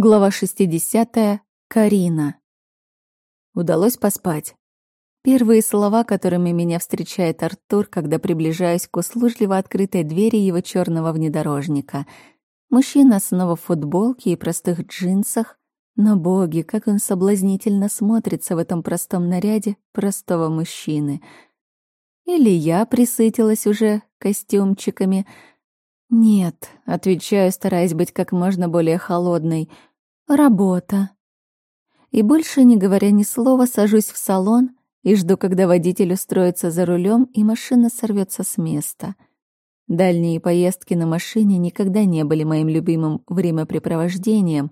Глава 60. Карина. Удалось поспать. Первые слова, которыми меня встречает Артур, когда приближаюсь к услужливо открытой двери его черного внедорожника. Мужчина снова в футболке и простых джинсах, но, боги, как он соблазнительно смотрится в этом простом наряде простого мужчины. Или я присытилась уже костюмчиками. Нет, отвечаю, стараясь быть как можно более холодной — Работа. И больше не говоря ни слова, сажусь в салон и жду, когда водитель устроится за рулем и машина сорвется с места. Дальние поездки на машине никогда не были моим любимым времяпрепровождением,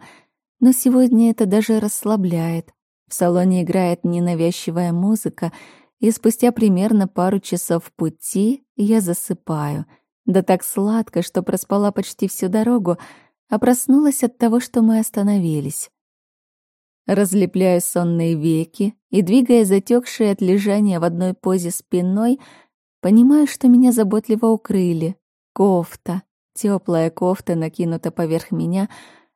но сегодня это даже расслабляет. В салоне играет ненавязчивая музыка, и спустя примерно пару часов пути я засыпаю. Да так сладко, что проспала почти всю дорогу — а проснулась от того, что мы остановились. Разлепляю сонные веки и, двигая затекшие от лежания в одной позе спиной, понимаю, что меня заботливо укрыли. Кофта, теплая кофта накинута поверх меня,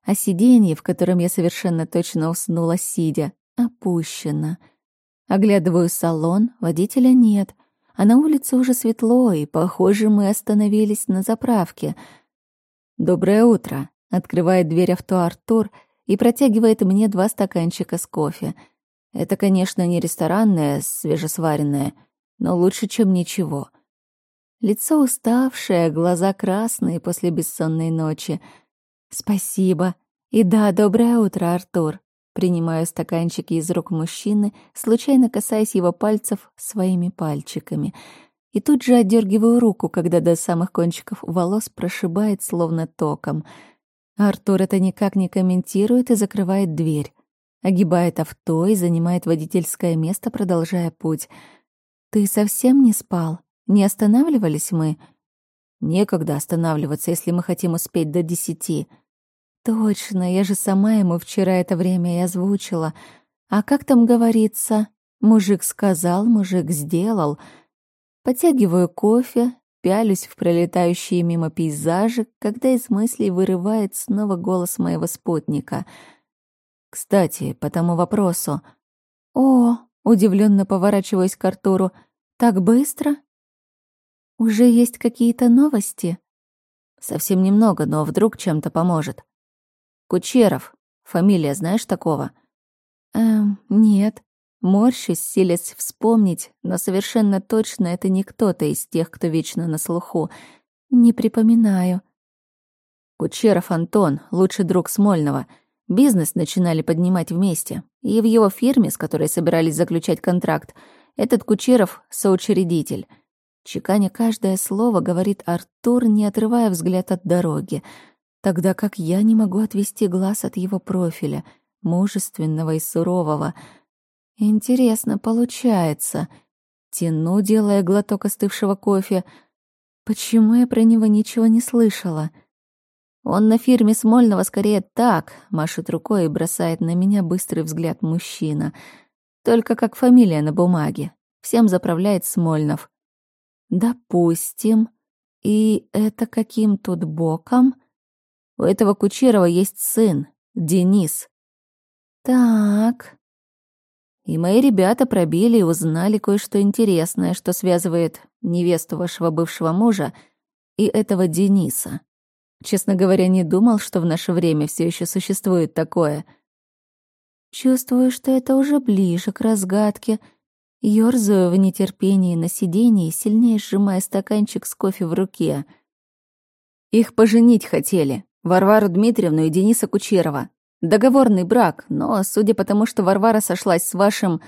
а сиденье, в котором я совершенно точно уснула сидя, опущено. Оглядываю салон, водителя нет, а на улице уже светло, и, похоже, мы остановились на заправке. «Доброе утро», Открывает дверь авто Артур и протягивает мне два стаканчика с кофе. Это, конечно, не ресторанное, свежесваренное, но лучше, чем ничего. Лицо уставшее, глаза красные после бессонной ночи. Спасибо. И да, доброе утро, Артур. Принимаю стаканчики из рук мужчины, случайно касаясь его пальцев своими пальчиками. И тут же отдергиваю руку, когда до самых кончиков волос прошибает словно током — Артур это никак не комментирует и закрывает дверь. Огибает авто и занимает водительское место, продолжая путь. «Ты совсем не спал? Не останавливались мы?» «Некогда останавливаться, если мы хотим успеть до десяти». «Точно, я же сама ему вчера это время и озвучила. А как там говорится? Мужик сказал, мужик сделал». Подтягиваю кофе, пялюсь в пролетающие мимо пейзажи, когда из мыслей вырывает снова голос моего спутника. «Кстати, по тому вопросу...» «О!» — удивленно поворачиваюсь к Артуру. «Так быстро?» «Уже есть какие-то новости?» «Совсем немного, но вдруг чем-то поможет». «Кучеров. Фамилия знаешь такого?» «Эм, нет». Морщусь, силясь вспомнить, но совершенно точно это не кто-то из тех, кто вечно на слуху. Не припоминаю. Кучеров Антон, лучший друг Смольного. Бизнес начинали поднимать вместе. И в его фирме, с которой собирались заключать контракт, этот Кучеров — соучредитель. Чеканя каждое слово, говорит Артур, не отрывая взгляд от дороги, тогда как я не могу отвести глаз от его профиля, мужественного и сурового — Интересно получается. Тяну, делая глоток остывшего кофе. Почему я про него ничего не слышала? Он на фирме Смольного скорее так, машет рукой и бросает на меня быстрый взгляд мужчина. Только как фамилия на бумаге. Всем заправляет Смольнов. Допустим. И это каким тут боком? У этого Кучерова есть сын, Денис. Так, и мои ребята пробили и узнали кое-что интересное, что связывает невесту вашего бывшего мужа и этого Дениса. Честно говоря, не думал, что в наше время все еще существует такое. Чувствую, что это уже ближе к разгадке. Ёрзаю в нетерпении на сиденье, сильнее сжимая стаканчик с кофе в руке. Их поженить хотели. Варвару Дмитриевну и Дениса Кучерова. Договорный брак, но, судя по тому, что Варвара сошлась с вашим...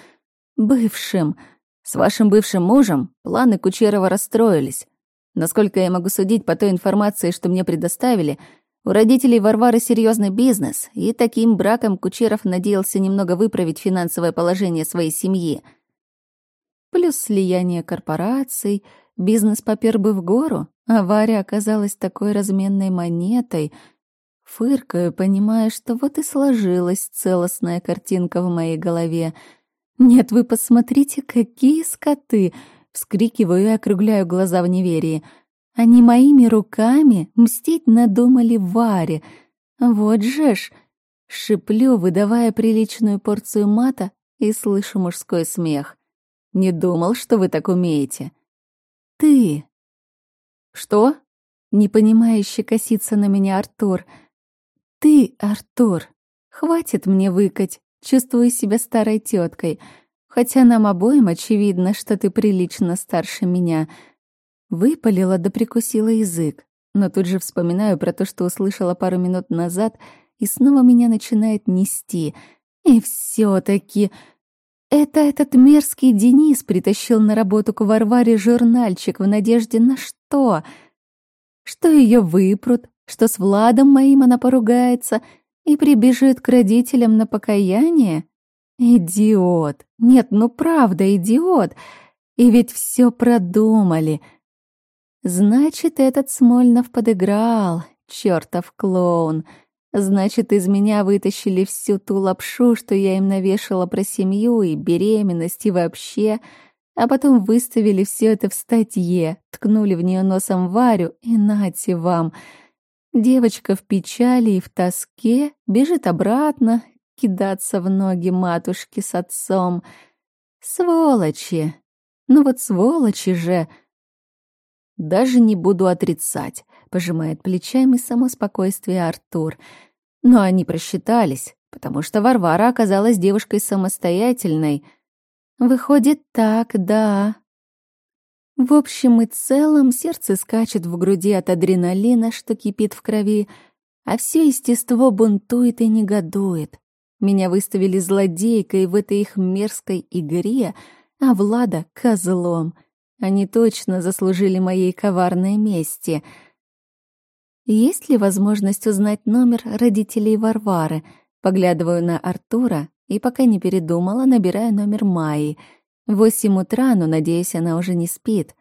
бывшим... С вашим бывшим мужем, планы Кучерова расстроились. Насколько я могу судить по той информации, что мне предоставили, у родителей Варвары серьезный бизнес, и таким браком Кучеров надеялся немного выправить финансовое положение своей семьи. Плюс слияние корпораций, бизнес попер бы в гору, а Варя оказалась такой разменной монетой — Фыркаю, понимая, что вот и сложилась целостная картинка в моей голове. «Нет, вы посмотрите, какие скоты!» Вскрикиваю и округляю глаза в неверии. «Они моими руками мстить надумали Варе. Вот же ж! Шиплю, выдавая приличную порцию мата, и слышу мужской смех. «Не думал, что вы так умеете». «Ты...» «Что?» Непонимающе косится на меня Артур. «Ты, Артур, хватит мне выкать, чувствую себя старой теткой, хотя нам обоим очевидно, что ты прилично старше меня». Выпалила да прикусила язык, но тут же вспоминаю про то, что услышала пару минут назад, и снова меня начинает нести. И все таки это этот мерзкий Денис притащил на работу к Варваре журнальчик в надежде на что? Что ее выпрут, что с Владом моим она поругается и прибежит к родителям на покаяние? Идиот! Нет, ну правда, идиот! И ведь все продумали — Значит, этот Смольнов подыграл, чертов клоун. Значит, из меня вытащили всю ту лапшу, что я им навешала про семью и беременность и вообще, а потом выставили все это в статье, ткнули в нее носом Варю и нате вам. Девочка в печали и в тоске бежит обратно, кидаться в ноги матушки с отцом. Сволочи! Ну вот сволочи же! Даже не буду отрицать, пожимает плечами само спокойствие Артур. Но они просчитались, потому что Варвара оказалась девушкой самостоятельной. Выходит так, да. В общем и целом сердце скачет в груди от адреналина, что кипит в крови, а все естество бунтует и негодует. Меня выставили злодейкой в этой их мерзкой игре, а Влада — козлом — они точно заслужили моей коварной мести. Есть ли возможность узнать номер родителей Варвары? Поглядываю на Артура и пока не передумала, набираю номер Майи. Восемь утра, но, надеюсь, она уже не спит.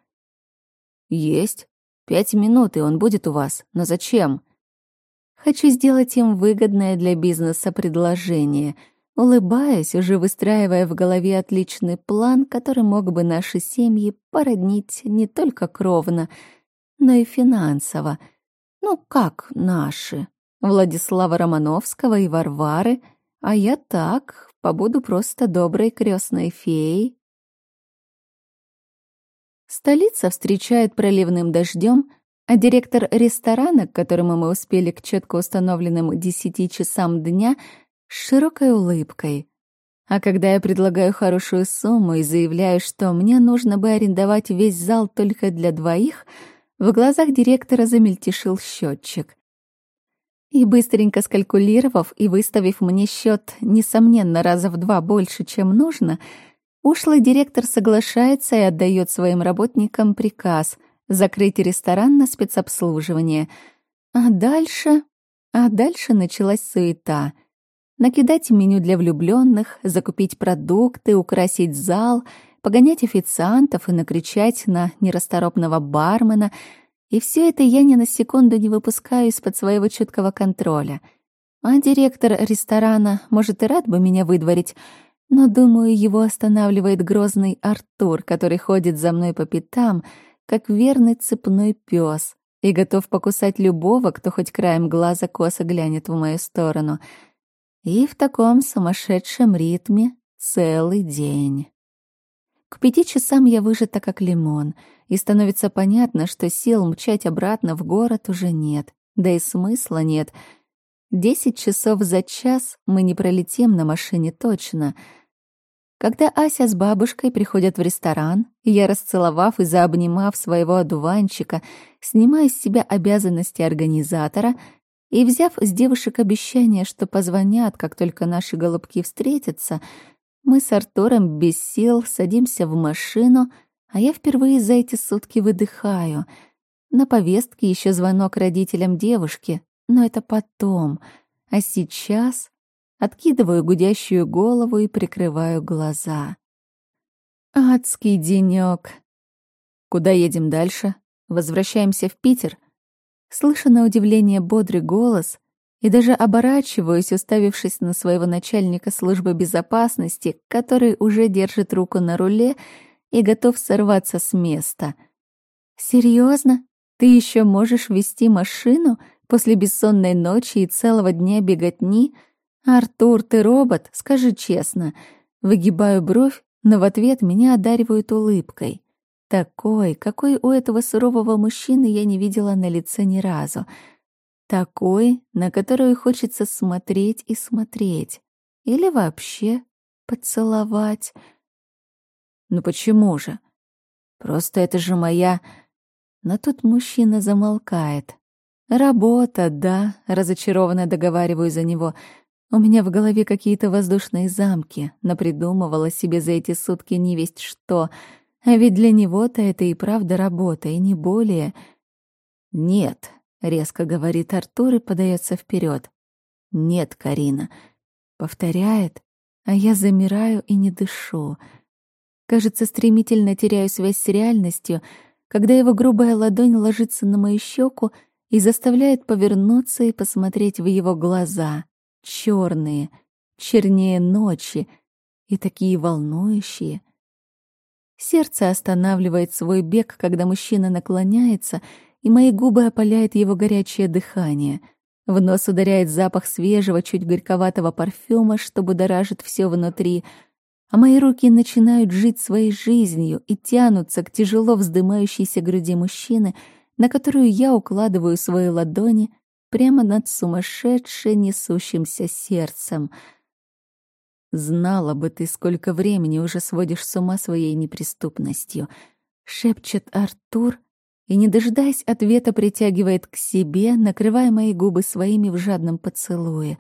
Есть. Пять минут, и он будет у вас. Но зачем? Хочу сделать им выгодное для бизнеса предложение — улыбаясь, уже выстраивая в голове отличный план, который мог бы наши семьи породнить не только кровно, но и финансово. Ну как наши? Владислава Романовского и Варвары, а я так, побуду просто доброй крестной феей. Столица встречает проливным дождем, а директор ресторана, к которому мы успели к четко установленным десяти часам дня, с широкой улыбкой. А когда я предлагаю хорошую сумму и заявляю, что мне нужно бы арендовать весь зал только для двоих, в глазах директора замельтешил счетчик. И быстренько скалькулировав и выставив мне счет, несомненно, раза в два больше, чем нужно, ушлый директор соглашается и отдает своим работникам приказ закрыть ресторан на спецобслуживание. А дальше... А дальше началась суета — накидать меню для влюбленных, закупить продукты, украсить зал, погонять официантов и накричать на нерасторопного бармена. И все это я ни на секунду не выпускаю из-под своего чуткого контроля. А директор ресторана, может, и рад бы меня выдворить, но, думаю, его останавливает грозный Артур, который ходит за мной по пятам, как верный цепной пес, и готов покусать любого, кто хоть краем глаза косо глянет в мою сторону — и в таком сумасшедшем ритме целый день. К пяти часам я выжата как лимон, и становится понятно, что сил мчать обратно в город уже нет, да и смысла нет. Десять часов за час мы не пролетим на машине точно. Когда Ася с бабушкой приходят в ресторан, я, расцеловав и заобнимав своего одуванчика, снимаю с себя обязанности организатора — и, взяв с девушек обещание, что позвонят, как только наши голубки встретятся, мы с Артуром без сил садимся в машину, а я впервые за эти сутки выдыхаю. На повестке еще звонок родителям девушки, но это потом. А сейчас откидываю гудящую голову и прикрываю глаза. Адский денёк. Куда едем дальше? Возвращаемся в Питер? Слышу на удивление бодрый голос и даже оборачиваюсь, уставившись на своего начальника службы безопасности, который уже держит руку на руле и готов сорваться с места. «Серьезно? Ты еще можешь вести машину после бессонной ночи и целого дня беготни?» «Артур, ты робот? Скажи честно». Выгибаю бровь, но в ответ меня одаривают улыбкой. Такой, какой у этого сурового мужчины я не видела на лице ни разу. Такой, на которую хочется смотреть и смотреть. Или вообще поцеловать. Ну почему же? Просто это же моя... Но тут мужчина замолкает. «Работа, да», — разочарованно договариваю за него. У меня в голове какие-то воздушные замки, напридумывала себе за эти сутки не весть что. А ведь для него-то это и правда работа, и не более. «Нет», — резко говорит Артур и подается вперед. «Нет, Карина», — повторяет, а я замираю и не дышу. Кажется, стремительно теряю связь с реальностью, когда его грубая ладонь ложится на мою щеку и заставляет повернуться и посмотреть в его глаза. Черные, чернее ночи и такие волнующие. Сердце останавливает свой бег, когда мужчина наклоняется, и мои губы опаляет его горячее дыхание. В нос ударяет запах свежего, чуть горьковатого парфюма, что будоражит все внутри — а мои руки начинают жить своей жизнью и тянутся к тяжело вздымающейся груди мужчины, на которую я укладываю свои ладони прямо над сумасшедше несущимся сердцем. «Знала бы ты, сколько времени уже сводишь с ума своей неприступностью», — шепчет Артур, и, не дожидаясь ответа, притягивает к себе, накрывая мои губы своими в жадном поцелуе,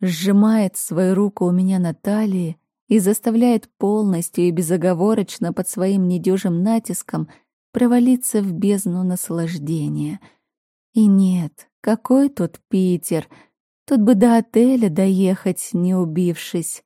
сжимает свою руку у меня на талии, и заставляет полностью и безоговорочно под своим недюжим натиском провалиться в бездну наслаждения. И нет, какой тут Питер? Тут бы до отеля доехать, не убившись.